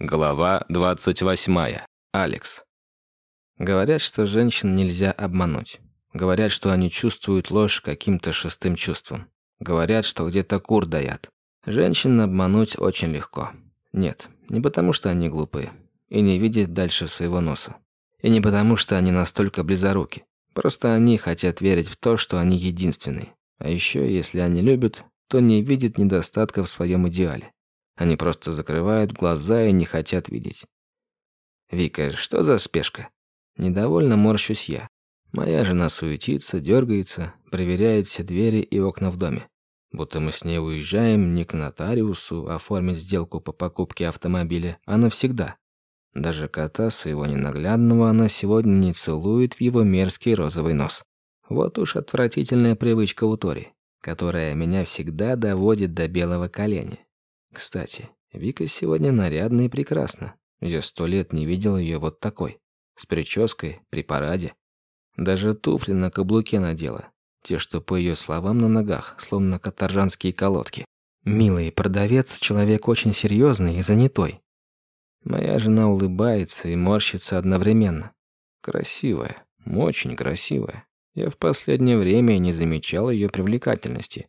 Глава 28. Алекс. Говорят, что женщин нельзя обмануть. Говорят, что они чувствуют ложь каким-то шестым чувством. Говорят, что где-то кур даят. Женщин обмануть очень легко. Нет, не потому что они глупые и не видят дальше своего носа. И не потому что они настолько близоруки. Просто они хотят верить в то, что они единственные. А еще, если они любят, то не видят недостатков в своем идеале. Они просто закрывают глаза и не хотят видеть. «Вика, что за спешка?» Недовольно морщусь я. Моя жена суетится, дергается, проверяет все двери и окна в доме. Будто мы с ней уезжаем не к нотариусу оформить сделку по покупке автомобиля, а навсегда. Даже кота своего ненаглядного она сегодня не целует в его мерзкий розовый нос. Вот уж отвратительная привычка у Тори, которая меня всегда доводит до белого коленя. Кстати, Вика сегодня нарядна и прекрасна. Я сто лет не видел ее вот такой. С прической, при параде. Даже туфли на каблуке надела. Те, что, по ее словам, на ногах, словно каторжанские колодки. Милый продавец – человек очень серьезный и занятой. Моя жена улыбается и морщится одновременно. Красивая, очень красивая. Я в последнее время не замечал ее привлекательности.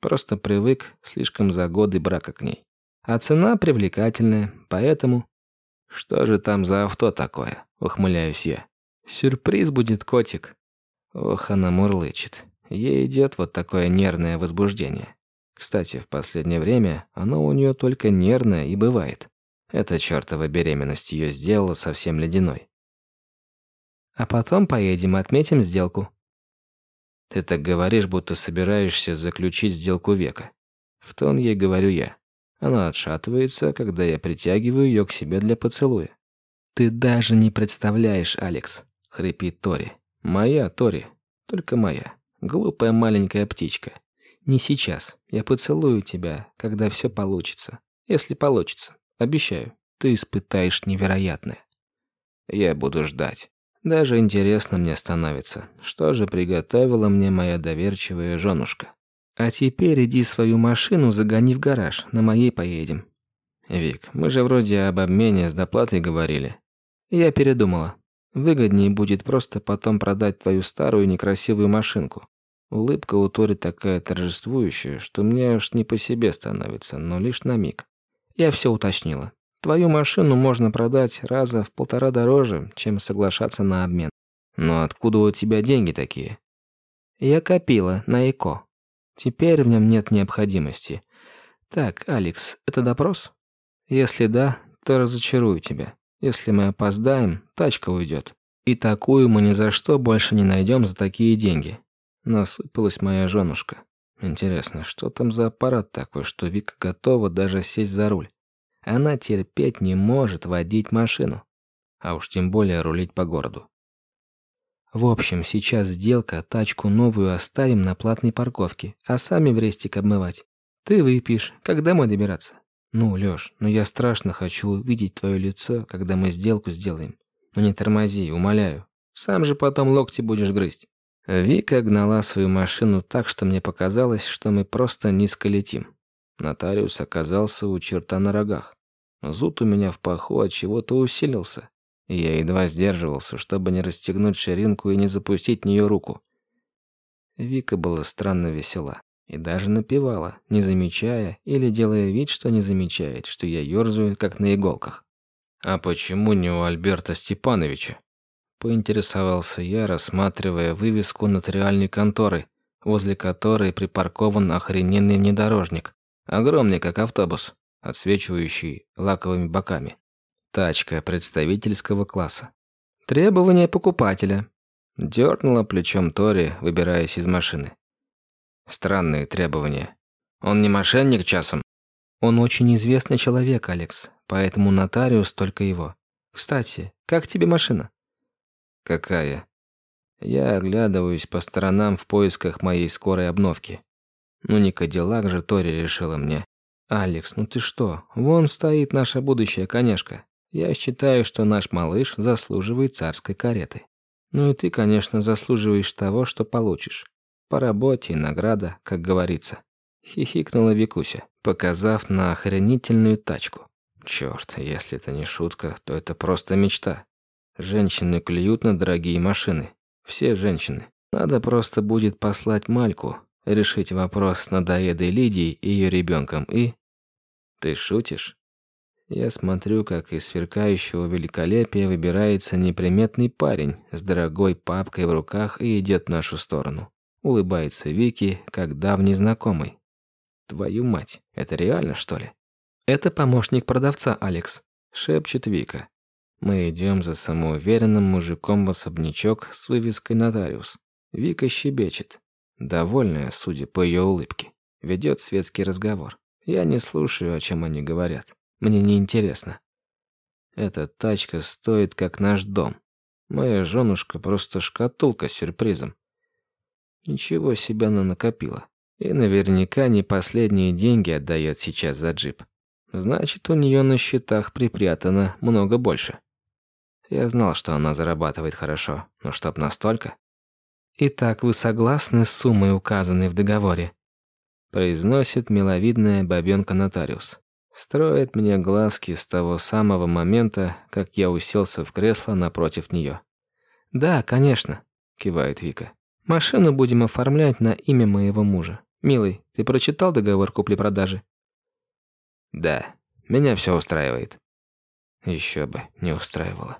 Просто привык слишком за годы брака к ней. А цена привлекательная, поэтому... Что же там за авто такое? Ухмыляюсь я. Сюрприз будет, котик. Ох, она мурлычет. Ей идет вот такое нервное возбуждение. Кстати, в последнее время оно у нее только нервное и бывает. Эта чертова беременность ее сделала совсем ледяной. А потом поедем и отметим сделку. Ты так говоришь, будто собираешься заключить сделку века. В тон ей говорю я. Она отшатывается, когда я притягиваю ее к себе для поцелуя. «Ты даже не представляешь, Алекс», — хрипит Тори. «Моя, Тори. Только моя. Глупая маленькая птичка. Не сейчас. Я поцелую тебя, когда все получится. Если получится. Обещаю, ты испытаешь невероятное. Я буду ждать. Даже интересно мне становится, что же приготовила мне моя доверчивая женушка. А теперь иди свою машину загони в гараж, на моей поедем. Вик, мы же вроде об обмене с доплатой говорили. Я передумала. Выгоднее будет просто потом продать твою старую некрасивую машинку. Улыбка у Тори такая торжествующая, что мне аж не по себе становится, но лишь на миг. Я все уточнила. Твою машину можно продать раза в полтора дороже, чем соглашаться на обмен. Но откуда у тебя деньги такие? Я копила на ЭКО. Теперь в нем нет необходимости. Так, Алекс, это допрос? Если да, то разочарую тебя. Если мы опоздаем, тачка уйдет. И такую мы ни за что больше не найдем за такие деньги. Насыпалась моя женушка. Интересно, что там за аппарат такой, что Вика готова даже сесть за руль? Она терпеть не может водить машину. А уж тем более рулить по городу. В общем, сейчас сделка, тачку новую оставим на платной парковке, а сами в рестик обмывать. Ты выпьешь, как домой добираться? Ну, Лёш, ну я страшно хочу увидеть твое лицо, когда мы сделку сделаем. Ну не тормози, умоляю. Сам же потом локти будешь грызть. Вика гнала свою машину так, что мне показалось, что мы просто низко летим. Нотариус оказался у черта на рогах. Зуд у меня в паху от чего-то усилился я едва сдерживался, чтобы не расстегнуть ширинку и не запустить в нее руку. Вика была странно весела и даже напевала, не замечая или делая вид, что не замечает, что я ерзаю, как на иголках. «А почему не у Альберта Степановича?» Поинтересовался я, рассматривая вывеску нотариальной конторы, возле которой припаркован охрененный внедорожник, огромный как автобус, отсвечивающий лаковыми боками. Тачка представительского класса. Требования покупателя. Дёрнула плечом Тори, выбираясь из машины. Странные требования. Он не мошенник часом? Он очень известный человек, Алекс, поэтому нотариус только его. Кстати, как тебе машина? Какая? Я оглядываюсь по сторонам в поисках моей скорой обновки. Ну не Кадиллак же Тори решила мне. Алекс, ну ты что? Вон стоит наша будущая конешка. Я считаю, что наш малыш заслуживает царской кареты. Ну и ты, конечно, заслуживаешь того, что получишь. По работе награда, как говорится. Хихикнула Викуся, показав на охренительную тачку. Черт, если это не шутка, то это просто мечта. Женщины клюют на дорогие машины. Все женщины. Надо просто будет послать Мальку, решить вопрос с надоедой Лидией и ее ребенком и... Ты шутишь? Я смотрю, как из сверкающего великолепия выбирается неприметный парень с дорогой папкой в руках и идет в нашу сторону. Улыбается Вики, как давний знакомый. Твою мать, это реально, что ли? Это помощник продавца, Алекс, шепчет Вика. Мы идем за самоуверенным мужиком в особнячок с вывеской «Нотариус». Вика щебечет, довольная, судя по ее улыбке. Ведет светский разговор. Я не слушаю, о чем они говорят. Мне не интересно. Эта тачка стоит, как наш дом. Моя женушка просто шкатулка с сюрпризом. Ничего себе она накопила. И наверняка не последние деньги отдает сейчас за джип. Значит, у нее на счетах припрятано много больше. Я знал, что она зарабатывает хорошо, но чтоб настолько. «Итак, вы согласны с суммой, указанной в договоре?» Произносит миловидная бабенка-нотариус. Строит мне глазки с того самого момента, как я уселся в кресло напротив нее. «Да, конечно», — кивает Вика. Машину будем оформлять на имя моего мужа. Милый, ты прочитал договор купли-продажи? Да, меня все устраивает. Еще бы, не устраивало.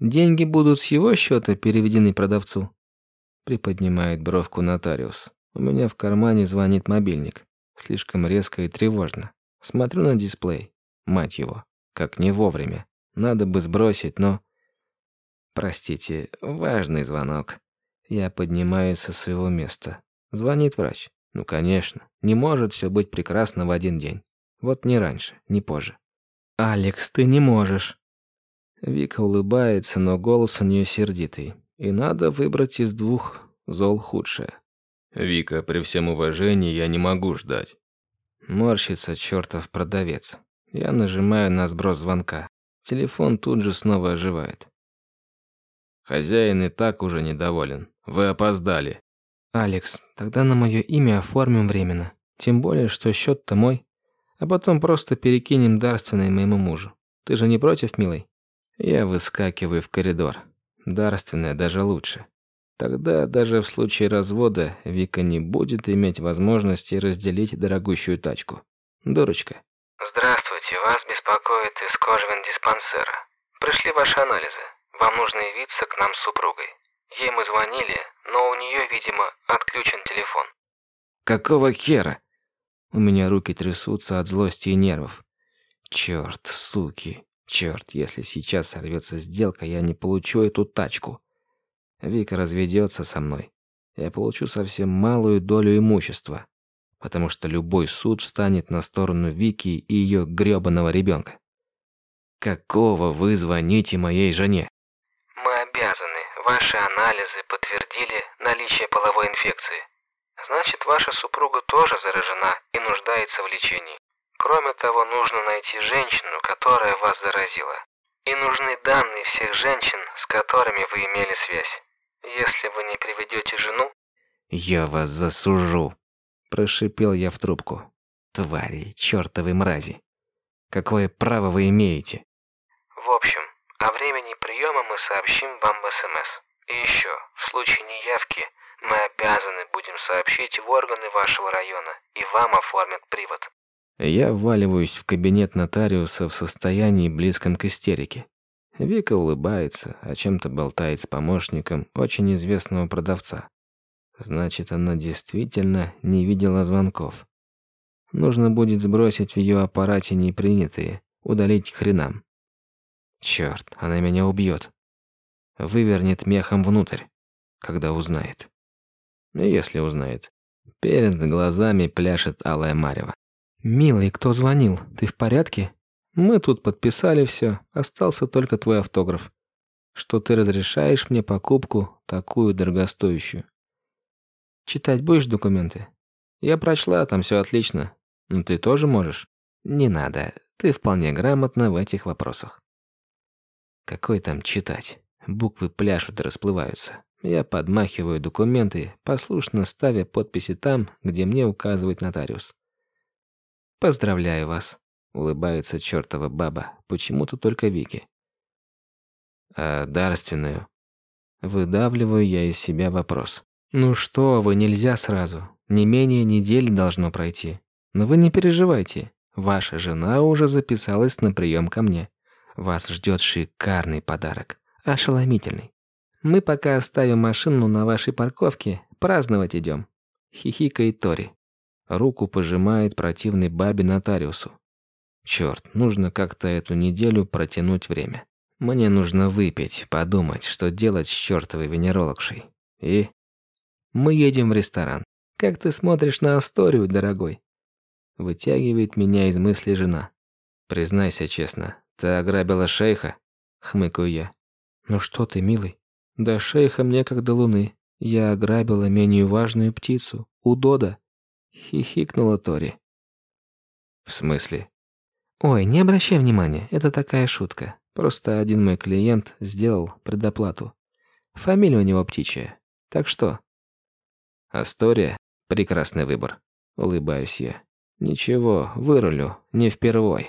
Деньги будут с его счета переведены продавцу. Приподнимает бровку нотариус. У меня в кармане звонит мобильник. Слишком резко и тревожно. Смотрю на дисплей. Мать его, как не вовремя. Надо бы сбросить, но... Простите, важный звонок. Я поднимаюсь со своего места. Звонит врач. Ну, конечно, не может все быть прекрасно в один день. Вот не раньше, не позже. «Алекс, ты не можешь». Вика улыбается, но голос у нее сердитый. И надо выбрать из двух зол худшее. «Вика, при всем уважении я не могу ждать». Морщится чертов продавец. Я нажимаю на сброс звонка. Телефон тут же снова оживает. Хозяин и так уже недоволен. Вы опоздали. Алекс, тогда на мое имя оформим временно. Тем более, что счет-то мой. А потом просто перекинем дарственное моему мужу. Ты же не против, милый? Я выскакиваю в коридор. Дарственное даже лучше. Тогда даже в случае развода Вика не будет иметь возможности разделить дорогущую тачку. Дурочка. Здравствуйте, вас беспокоит из кожевен диспансера. Пришли ваши анализы. Вам нужно явиться к нам с супругой. Ей мы звонили, но у нее, видимо, отключен телефон. Какого хера? У меня руки трясутся от злости и нервов. Черт, суки. Черт, если сейчас сорвется сделка, я не получу эту тачку. Вика разведется со мной. Я получу совсем малую долю имущества, потому что любой суд встанет на сторону Вики и ее грёбаного ребенка. Какого вы звоните моей жене? обязаны. Ваши анализы подтвердили наличие половой инфекции. Значит, ваша супруга тоже заражена и нуждается в лечении. Кроме того, нужно найти женщину, которая вас заразила. И нужны данные всех женщин, с которыми вы имели связь. Если вы не приведете жену... «Я вас засужу», – прошипел я в трубку. «Твари, чертовы мрази! Какое право вы имеете?» В общем, о времени приема мы сообщим вам в СМС. И еще, в случае неявки, мы обязаны будем сообщить в органы вашего района, и вам оформят привод. Я вваливаюсь в кабинет нотариуса в состоянии близком к истерике. Вика улыбается, о чем-то болтает с помощником очень известного продавца. Значит, она действительно не видела звонков. Нужно будет сбросить в ее аппарате непринятые, удалить хренам. Черт, она меня убьет. Вывернет мехом внутрь, когда узнает. Если узнает. Перед глазами пляшет алая марева. «Милый, кто звонил? Ты в порядке? Мы тут подписали все, остался только твой автограф. Что ты разрешаешь мне покупку такую дорогостоящую. Читать будешь документы? Я прочла, там все отлично. Но ты тоже можешь? Не надо, ты вполне грамотна в этих вопросах. Какой там читать? Буквы пляшут и расплываются. Я подмахиваю документы, послушно ставя подписи там, где мне указывает нотариус. Поздравляю вас. Улыбается чертова баба, почему-то только Вики. А дарственную? Выдавливаю я из себя вопрос. Ну что вы, нельзя сразу. Не менее недели должно пройти. Но вы не переживайте. Ваша жена уже записалась на прием ко мне. Вас ждет шикарный подарок. Ошеломительный. Мы пока оставим машину на вашей парковке, праздновать идем. Хихикает Тори. Руку пожимает противный бабе нотариусу. Черт, нужно как-то эту неделю протянуть время. Мне нужно выпить, подумать, что делать с чертовой венерологшей. И... Мы едем в ресторан. Как ты смотришь на историю, дорогой? Вытягивает меня из мысли жена. Признайся честно, ты ограбила шейха? Хмыкаю я. Ну что ты, милый? Да шейха мне как до луны. Я ограбила менее важную птицу. У Дода. Хихикнула Тори. В смысле? Ой, не обращай внимания, это такая шутка. Просто один мой клиент сделал предоплату. Фамилия у него птичья. Так что? Астория? Прекрасный выбор. Улыбаюсь я. Ничего, вырулю, не впервой.